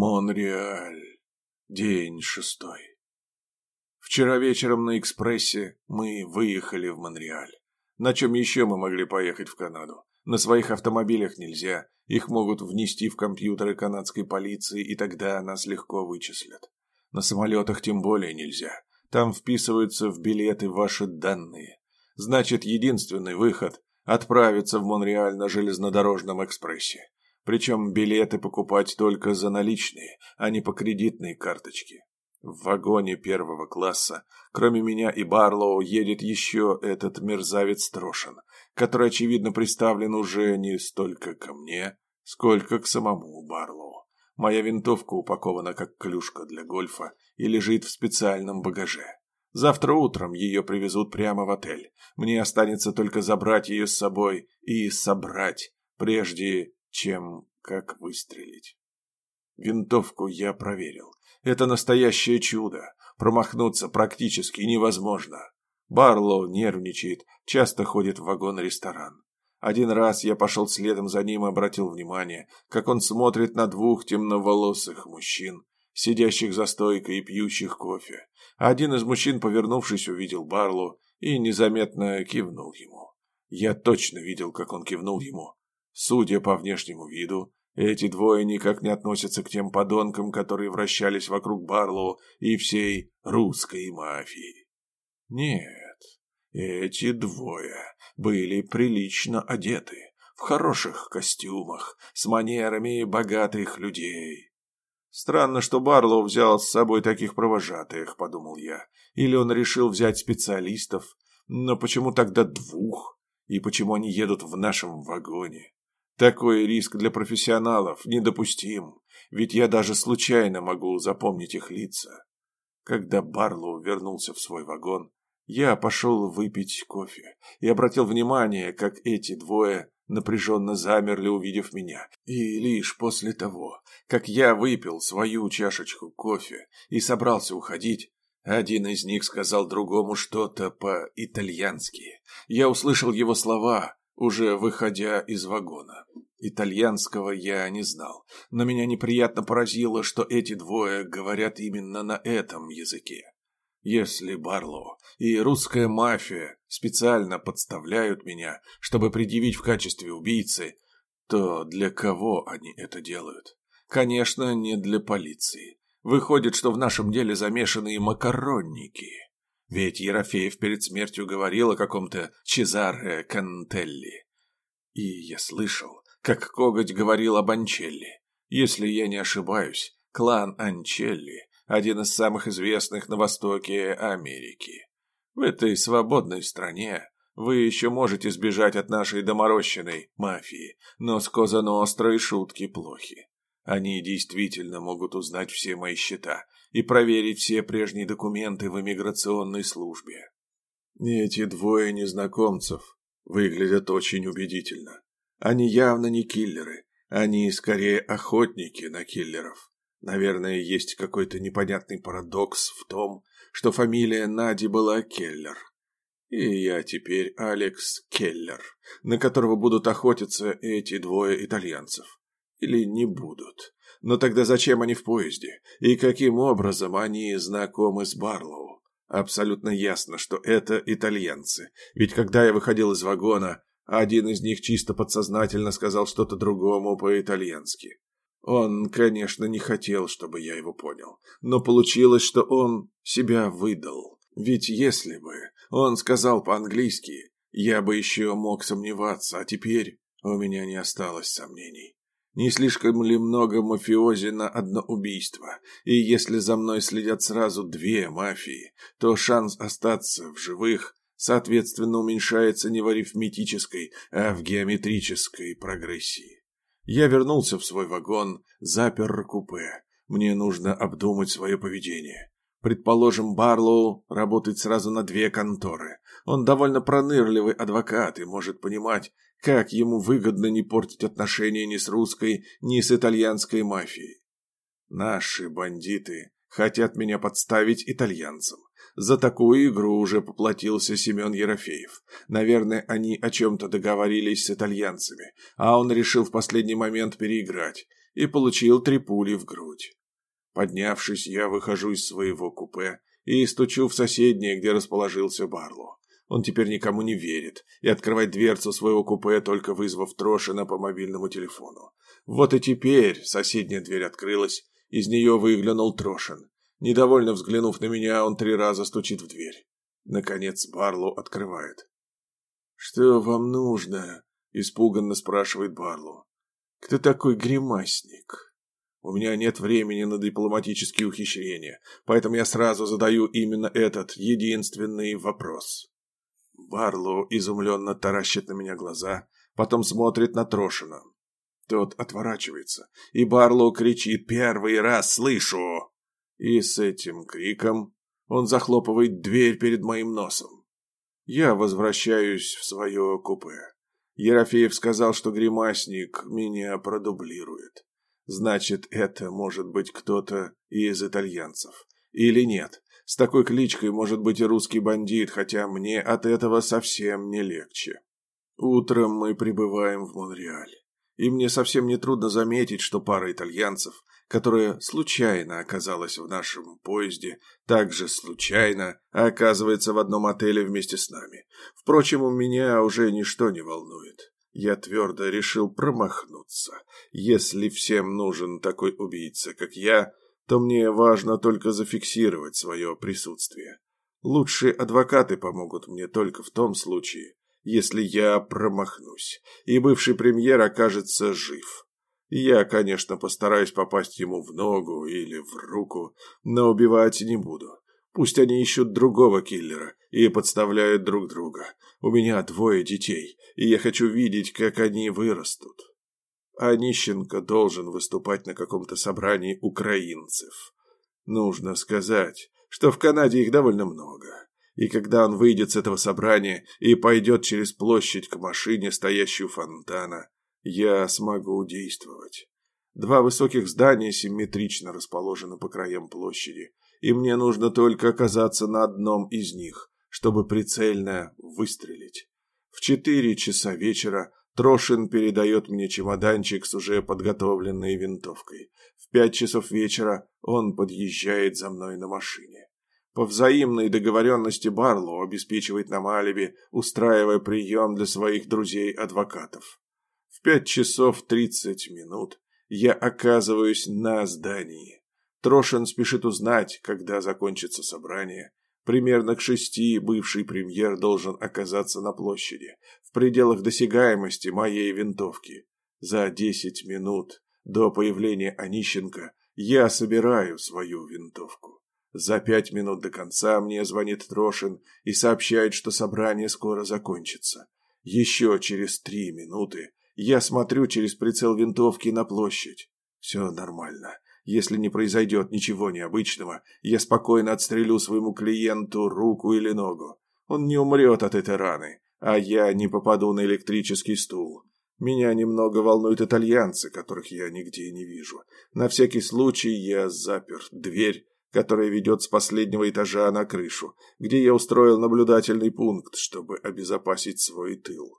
Монреаль. День шестой. Вчера вечером на экспрессе мы выехали в Монреаль. На чем еще мы могли поехать в Канаду? На своих автомобилях нельзя. Их могут внести в компьютеры канадской полиции, и тогда нас легко вычислят. На самолетах тем более нельзя. Там вписываются в билеты ваши данные. Значит, единственный выход – отправиться в Монреаль на железнодорожном экспрессе. Причем билеты покупать только за наличные, а не по кредитной карточке. В вагоне первого класса, кроме меня и Барлоу, едет еще этот мерзавец Трошин, который, очевидно, приставлен уже не столько ко мне, сколько к самому Барлоу. Моя винтовка упакована как клюшка для гольфа и лежит в специальном багаже. Завтра утром ее привезут прямо в отель. Мне останется только забрать ее с собой и собрать, прежде чем как выстрелить. Винтовку я проверил. Это настоящее чудо. Промахнуться практически невозможно. Барлоу нервничает, часто ходит в вагон-ресторан. Один раз я пошел следом за ним и обратил внимание, как он смотрит на двух темноволосых мужчин, сидящих за стойкой и пьющих кофе. Один из мужчин, повернувшись, увидел Барлоу и незаметно кивнул ему. Я точно видел, как он кивнул ему, Судя по внешнему виду, эти двое никак не относятся к тем подонкам, которые вращались вокруг Барлоу и всей русской мафии. Нет, эти двое были прилично одеты, в хороших костюмах, с манерами богатых людей. Странно, что Барлоу взял с собой таких провожатых, подумал я. Или он решил взять специалистов, но почему тогда двух? И почему они едут в нашем вагоне? Такой риск для профессионалов недопустим, ведь я даже случайно могу запомнить их лица. Когда Барлоу вернулся в свой вагон, я пошел выпить кофе и обратил внимание, как эти двое напряженно замерли, увидев меня. И лишь после того, как я выпил свою чашечку кофе и собрался уходить, один из них сказал другому что-то по-итальянски. Я услышал его слова, уже выходя из вагона. Итальянского я не знал, но меня неприятно поразило, что эти двое говорят именно на этом языке. Если Барло и русская мафия специально подставляют меня, чтобы предъявить в качестве убийцы, то для кого они это делают? Конечно, не для полиции. Выходит, что в нашем деле замешаны и макаронники. Ведь Ерофеев перед смертью говорил о каком-то Чезаре Кантелли. И я слышал, как Коготь говорил об Анчелли. Если я не ошибаюсь, клан Анчелли – один из самых известных на востоке Америки. В этой свободной стране вы еще можете сбежать от нашей доморощенной мафии, но с Ностро шутки плохи. Они действительно могут узнать все мои счета и проверить все прежние документы в иммиграционной службе. Эти двое незнакомцев выглядят очень убедительно. Они явно не киллеры, они скорее охотники на киллеров. Наверное, есть какой-то непонятный парадокс в том, что фамилия Нади была Келлер. И я теперь Алекс Келлер, на которого будут охотиться эти двое итальянцев. Или не будут. Но тогда зачем они в поезде? И каким образом они знакомы с Барлоу? Абсолютно ясно, что это итальянцы. Ведь когда я выходил из вагона, один из них чисто подсознательно сказал что-то другому по-итальянски. Он, конечно, не хотел, чтобы я его понял, но получилось, что он себя выдал. Ведь если бы он сказал по-английски, я бы еще мог сомневаться, а теперь у меня не осталось сомнений. Не слишком ли много мафиози на одно убийство? И если за мной следят сразу две мафии, то шанс остаться в живых, соответственно, уменьшается не в арифметической, а в геометрической прогрессии. Я вернулся в свой вагон, запер купе. Мне нужно обдумать свое поведение. Предположим, Барлоу работает сразу на две конторы. Он довольно пронырливый адвокат и может понимать, как ему выгодно не портить отношения ни с русской, ни с итальянской мафией? Наши бандиты хотят меня подставить итальянцам. За такую игру уже поплатился Семен Ерофеев. Наверное, они о чем-то договорились с итальянцами, а он решил в последний момент переиграть. и получил три пули в грудь. Поднявшись, я выхожу из своего купе и стучу в соседнее, где расположился Барло. Он теперь никому не верит и открывает дверцу своего купе, только вызвав Трошина по мобильному телефону. Вот и теперь соседняя дверь открылась, из нее выглянул Трошин. Недовольно взглянув на меня, он три раза стучит в дверь. Наконец Барло открывает. «Что вам нужно?» – испуганно спрашивает Барло. «Кто такой гримасник?» У меня нет времени на дипломатические ухищрения, поэтому я сразу задаю именно этот единственный вопрос. Барлоу изумленно таращит на меня глаза, потом смотрит на Трошина. Тот отворачивается, и Барлоу кричит «Первый раз слышу!» И с этим криком он захлопывает дверь перед моим носом. Я возвращаюсь в свое купе. Ерофеев сказал, что гримасник меня продублирует. Значит, это может быть кто-то из итальянцев. Или нет? С такой кличкой может быть и русский бандит, хотя мне от этого совсем не легче. Утром мы прибываем в Монреаль. И мне совсем не трудно заметить, что пара итальянцев, которая случайно оказалась в нашем поезде, также случайно оказывается в одном отеле вместе с нами. Впрочем, у меня уже ничто не волнует. Я твердо решил промахнуться. Если всем нужен такой убийца, как я, то мне важно только зафиксировать свое присутствие. Лучшие адвокаты помогут мне только в том случае, если я промахнусь, и бывший премьер окажется жив. Я, конечно, постараюсь попасть ему в ногу или в руку, но убивать не буду. Пусть они ищут другого киллера и подставляют друг друга. У меня двое детей, и я хочу видеть, как они вырастут а должен выступать на каком-то собрании украинцев. Нужно сказать, что в Канаде их довольно много. И когда он выйдет с этого собрания и пойдет через площадь к машине, стоящей у фонтана, я смогу действовать. Два высоких здания симметрично расположены по краям площади, и мне нужно только оказаться на одном из них, чтобы прицельно выстрелить. В четыре часа вечера Трошин передает мне чемоданчик с уже подготовленной винтовкой. В пять часов вечера он подъезжает за мной на машине. По взаимной договоренности Барлоу обеспечивает нам алиби, устраивая прием для своих друзей-адвокатов. В пять часов тридцать минут я оказываюсь на здании. Трошин спешит узнать, когда закончится собрание, Примерно к шести бывший премьер должен оказаться на площади, в пределах досягаемости моей винтовки. За десять минут до появления Онищенко я собираю свою винтовку. За пять минут до конца мне звонит Трошин и сообщает, что собрание скоро закончится. Еще через три минуты я смотрю через прицел винтовки на площадь. Все нормально. Если не произойдет ничего необычного, я спокойно отстрелю своему клиенту руку или ногу. Он не умрет от этой раны, а я не попаду на электрический стул. Меня немного волнуют итальянцы, которых я нигде не вижу. На всякий случай я запер дверь, которая ведет с последнего этажа на крышу, где я устроил наблюдательный пункт, чтобы обезопасить свой тыл.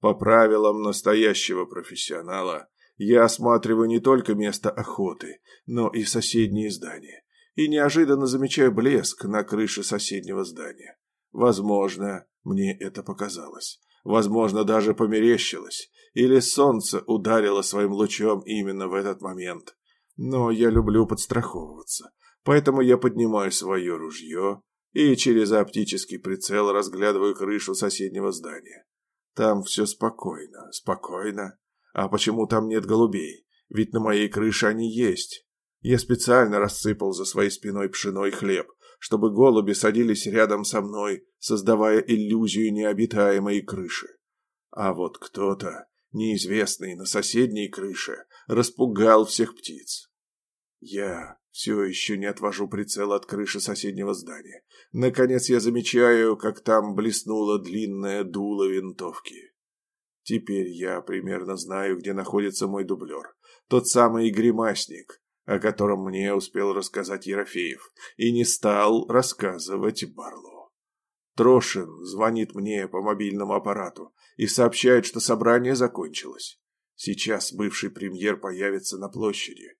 По правилам настоящего профессионала, я осматриваю не только место охоты, но и соседние здания. И неожиданно замечаю блеск на крыше соседнего здания. Возможно, мне это показалось. Возможно, даже померещилось. Или солнце ударило своим лучом именно в этот момент. Но я люблю подстраховываться. Поэтому я поднимаю свое ружье и через оптический прицел разглядываю крышу соседнего здания. Там все спокойно, спокойно а почему там нет голубей? Ведь на моей крыше они есть. Я специально рассыпал за своей спиной пшеной хлеб, чтобы голуби садились рядом со мной, создавая иллюзию необитаемой крыши. А вот кто-то, неизвестный на соседней крыше, распугал всех птиц. Я все еще не отвожу прицел от крыши соседнего здания. Наконец я замечаю, как там блеснуло длинное дуло винтовки. Теперь я примерно знаю, где находится мой дублер. Тот самый гримасник, о котором мне успел рассказать Ерофеев, и не стал рассказывать Барло. Трошин звонит мне по мобильному аппарату и сообщает, что собрание закончилось. Сейчас бывший премьер появится на площади.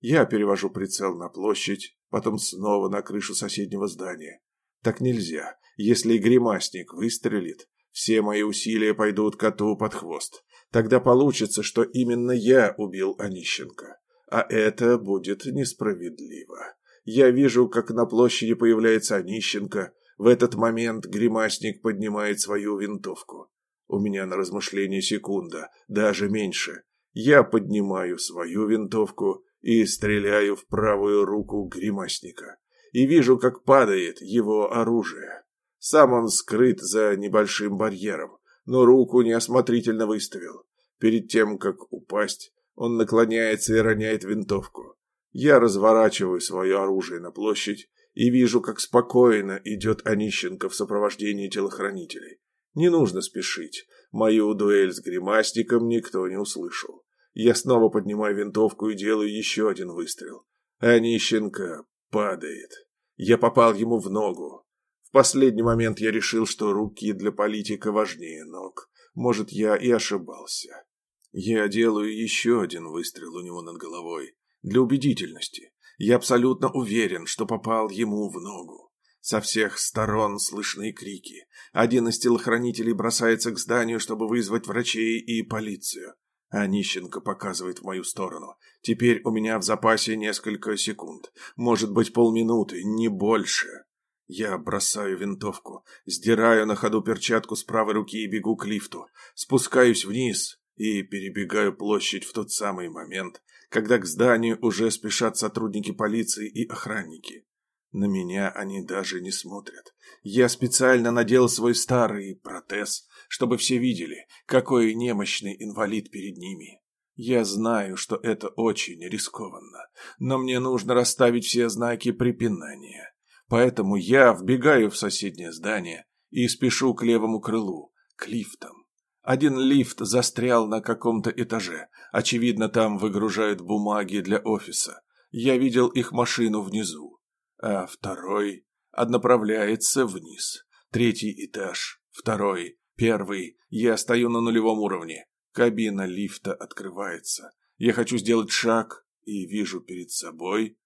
Я перевожу прицел на площадь, потом снова на крышу соседнего здания. Так нельзя. Если и гримасник выстрелит, все мои усилия пойдут коту под хвост. Тогда получится, что именно я убил Онищенко. А это будет несправедливо. Я вижу, как на площади появляется Онищенко. В этот момент гримасник поднимает свою винтовку. У меня на размышление секунда, даже меньше. Я поднимаю свою винтовку и стреляю в правую руку гримасника. И вижу, как падает его оружие. Сам он скрыт за небольшим барьером, но руку неосмотрительно выставил. Перед тем, как упасть, он наклоняется и роняет винтовку. Я разворачиваю свое оружие на площадь и вижу, как спокойно идет Онищенко в сопровождении телохранителей. Не нужно спешить. Мою дуэль с гримасником никто не услышал. Я снова поднимаю винтовку и делаю еще один выстрел. Онищенко падает. Я попал ему в ногу. Последний момент я решил, что руки для политика важнее ног. Может, я и ошибался. Я делаю еще один выстрел у него над головой. Для убедительности. Я абсолютно уверен, что попал ему в ногу. Со всех сторон слышны крики. Один из телохранителей бросается к зданию, чтобы вызвать врачей и полицию. А Нищенко показывает в мою сторону. Теперь у меня в запасе несколько секунд. Может быть, полминуты, не больше. Я бросаю винтовку, сдираю на ходу перчатку с правой руки и бегу к лифту. Спускаюсь вниз и перебегаю площадь в тот самый момент, когда к зданию уже спешат сотрудники полиции и охранники. На меня они даже не смотрят. Я специально надел свой старый протез, чтобы все видели, какой немощный инвалид перед ними. Я знаю, что это очень рискованно, но мне нужно расставить все знаки препинания. Поэтому я вбегаю в соседнее здание и спешу к левому крылу, к лифтам. Один лифт застрял на каком-то этаже. Очевидно, там выгружают бумаги для офиса. Я видел их машину внизу. А второй направляется вниз. Третий этаж, второй, первый. Я стою на нулевом уровне. Кабина лифта открывается. Я хочу сделать шаг и вижу перед собой...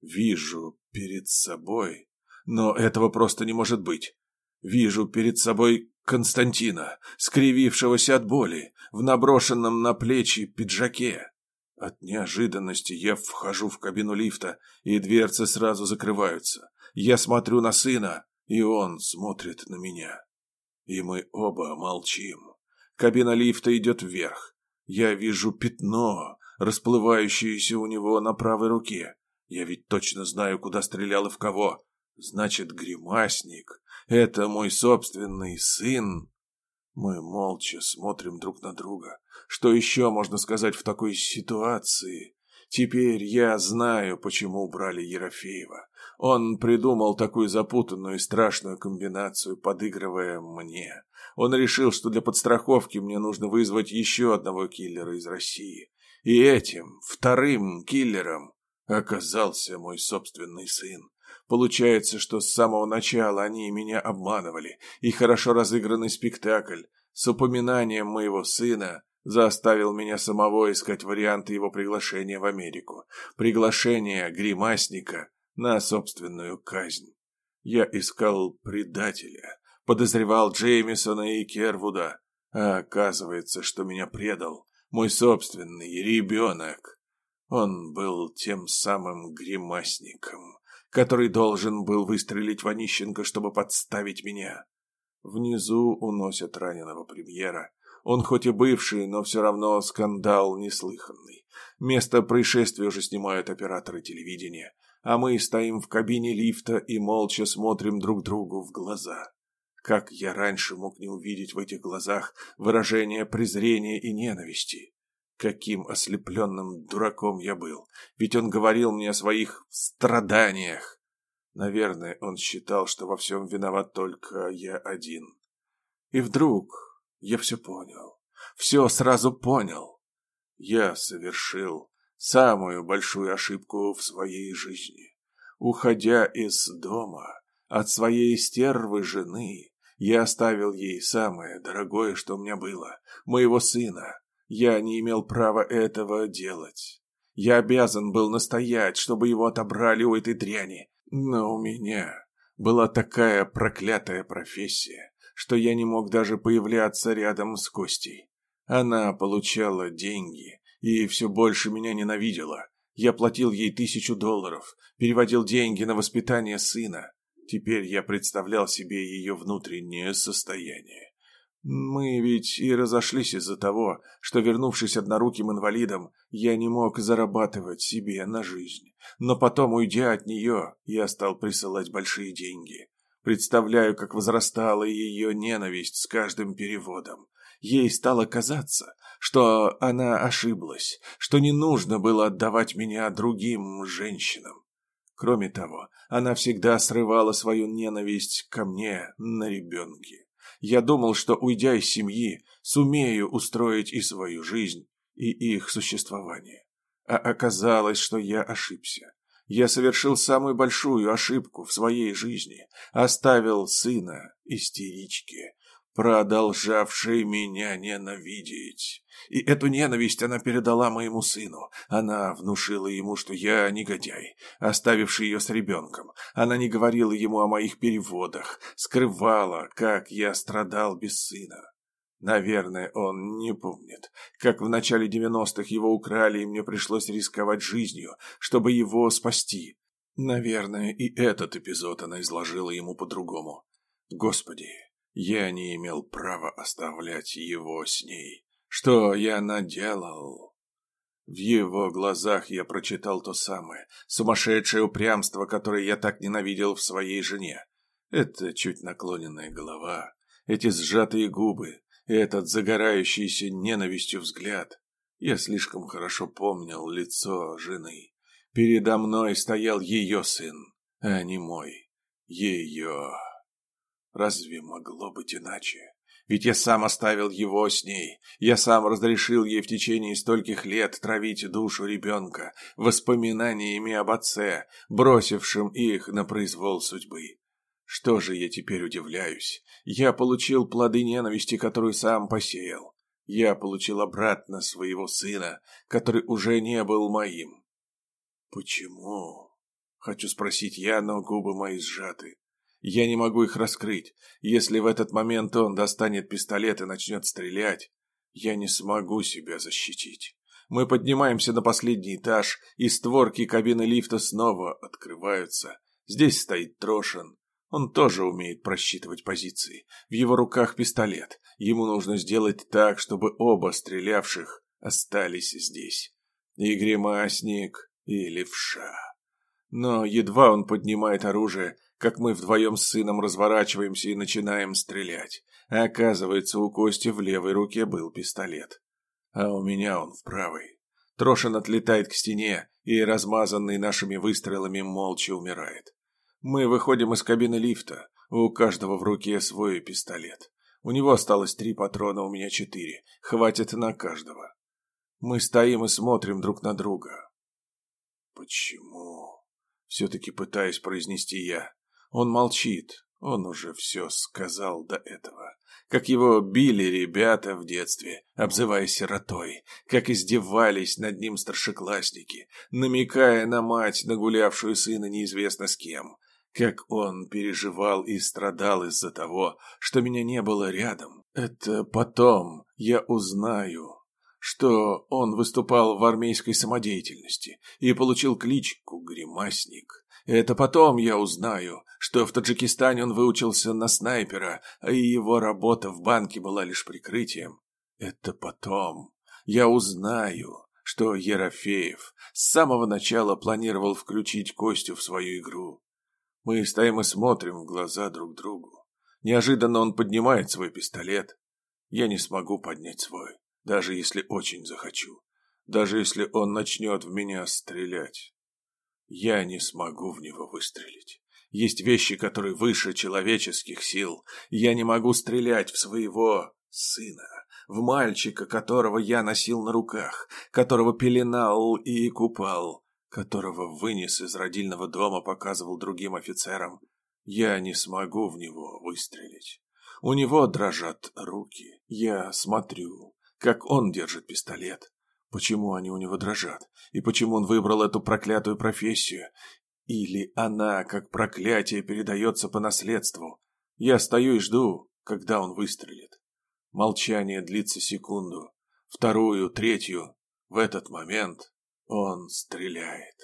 Вижу перед собой но этого просто не может быть. Вижу перед собой Константина, скривившегося от боли, в наброшенном на плечи пиджаке. От неожиданности я вхожу в кабину лифта, и дверцы сразу закрываются. Я смотрю на сына, и он смотрит на меня. И мы оба молчим. Кабина лифта идет вверх. Я вижу пятно, расплывающееся у него на правой руке. Я ведь точно знаю, куда стрелял и в кого. Значит, гримасник — это мой собственный сын. Мы молча смотрим друг на друга. Что еще можно сказать в такой ситуации? Теперь я знаю, почему убрали Ерофеева. Он придумал такую запутанную и страшную комбинацию, подыгрывая мне. Он решил, что для подстраховки мне нужно вызвать еще одного киллера из России. И этим, вторым киллером, оказался мой собственный сын. Получается, что с самого начала они меня обманывали, и хорошо разыгранный спектакль с упоминанием моего сына заставил меня самого искать варианты его приглашения в Америку, приглашение гримасника на собственную казнь. Я искал предателя, подозревал Джеймисона и Кервуда, а оказывается, что меня предал мой собственный ребенок. Он был тем самым гримасником который должен был выстрелить в Онищенко, чтобы подставить меня. Внизу уносят раненого премьера. Он хоть и бывший, но все равно скандал неслыханный. Место происшествия уже снимают операторы телевидения, а мы стоим в кабине лифта и молча смотрим друг другу в глаза. Как я раньше мог не увидеть в этих глазах выражение презрения и ненависти? Каким ослепленным дураком я был, ведь он говорил мне о своих страданиях. Наверное, он считал, что во всем виноват только я один. И вдруг я все понял, все сразу понял. Я совершил самую большую ошибку в своей жизни. Уходя из дома от своей стервы жены, я оставил ей самое дорогое, что у меня было, моего сына, Я не имел права этого делать. Я обязан был настоять, чтобы его отобрали у этой дряни. Но у меня была такая проклятая профессия, что я не мог даже появляться рядом с Костей. Она получала деньги и все больше меня ненавидела. Я платил ей тысячу долларов, переводил деньги на воспитание сына. Теперь я представлял себе ее внутреннее состояние. Мы ведь и разошлись из-за того, что, вернувшись одноруким инвалидом, я не мог зарабатывать себе на жизнь. Но потом, уйдя от нее, я стал присылать большие деньги. Представляю, как возрастала ее ненависть с каждым переводом. Ей стало казаться, что она ошиблась, что не нужно было отдавать меня другим женщинам. Кроме того, она всегда срывала свою ненависть ко мне на ребенке. Я думал, что, уйдя из семьи, сумею устроить и свою жизнь, и их существование. А оказалось, что я ошибся. Я совершил самую большую ошибку в своей жизни. Оставил сына истеричке, продолжавшей меня ненавидеть. И эту ненависть она передала моему сыну. Она внушила ему, что я негодяй, оставивший ее с ребенком. Она не говорила ему о моих переводах, скрывала, как я страдал без сына. Наверное, он не помнит, как в начале девяностых его украли, и мне пришлось рисковать жизнью, чтобы его спасти. Наверное, и этот эпизод она изложила ему по-другому. Господи, я не имел права оставлять его с ней. Что я наделал? В его глазах я прочитал то самое, сумасшедшее упрямство, которое я так ненавидел в своей жене. Это чуть наклоненная голова, эти сжатые губы, этот загорающийся ненавистью взгляд. Я слишком хорошо помнил лицо жены. Передо мной стоял ее сын, а не мой. Ее... Разве могло быть иначе? Ведь я сам оставил его с ней. Я сам разрешил ей в течение стольких лет травить душу ребенка воспоминаниями об отце, бросившем их на произвол судьбы. Что же я теперь удивляюсь? Я получил плоды ненависти, которую сам посеял. Я получил обратно своего сына, который уже не был моим. Почему? Хочу спросить я, но губы мои сжаты. Я не могу их раскрыть. Если в этот момент он достанет пистолет и начнет стрелять, я не смогу себя защитить. Мы поднимаемся на последний этаж, и створки кабины лифта снова открываются. Здесь стоит Трошин. Он тоже умеет просчитывать позиции. В его руках пистолет. Ему нужно сделать так, чтобы оба стрелявших остались здесь. И гримасник, и левша. Но едва он поднимает оружие, как мы вдвоем с сыном разворачиваемся и начинаем стрелять. Оказывается, у Кости в левой руке был пистолет. А у меня он в правой. Трошин отлетает к стене и, размазанный нашими выстрелами, молча умирает. Мы выходим из кабины лифта. У каждого в руке свой пистолет. У него осталось три патрона, у меня четыре. Хватит на каждого. Мы стоим и смотрим друг на друга. Почему? Все-таки пытаюсь произнести я. Он молчит. Он уже все сказал до этого. Как его били ребята в детстве, обзывая сиротой. Как издевались над ним старшеклассники, намекая на мать, нагулявшую сына неизвестно с кем. Как он переживал и страдал из-за того, что меня не было рядом. Это потом я узнаю, что он выступал в армейской самодеятельности и получил кличку «Гримасник». Это потом я узнаю, что в Таджикистане он выучился на снайпера, а его работа в банке была лишь прикрытием. Это потом я узнаю, что Ерофеев с самого начала планировал включить Костю в свою игру. Мы стоим и смотрим в глаза друг другу. Неожиданно он поднимает свой пистолет. Я не смогу поднять свой, даже если очень захочу. Даже если он начнет в меня стрелять. Я не смогу в него выстрелить. Есть вещи, которые выше человеческих сил. Я не могу стрелять в своего сына, в мальчика, которого я носил на руках, которого пеленал и купал, которого вынес из родильного дома, показывал другим офицерам. Я не смогу в него выстрелить. У него дрожат руки. Я смотрю, как он держит пистолет. Почему они у него дрожат? И почему он выбрал эту проклятую профессию? Или она, как проклятие, передается по наследству? Я стою и жду, когда он выстрелит. Молчание длится секунду, вторую, третью. В этот момент он стреляет.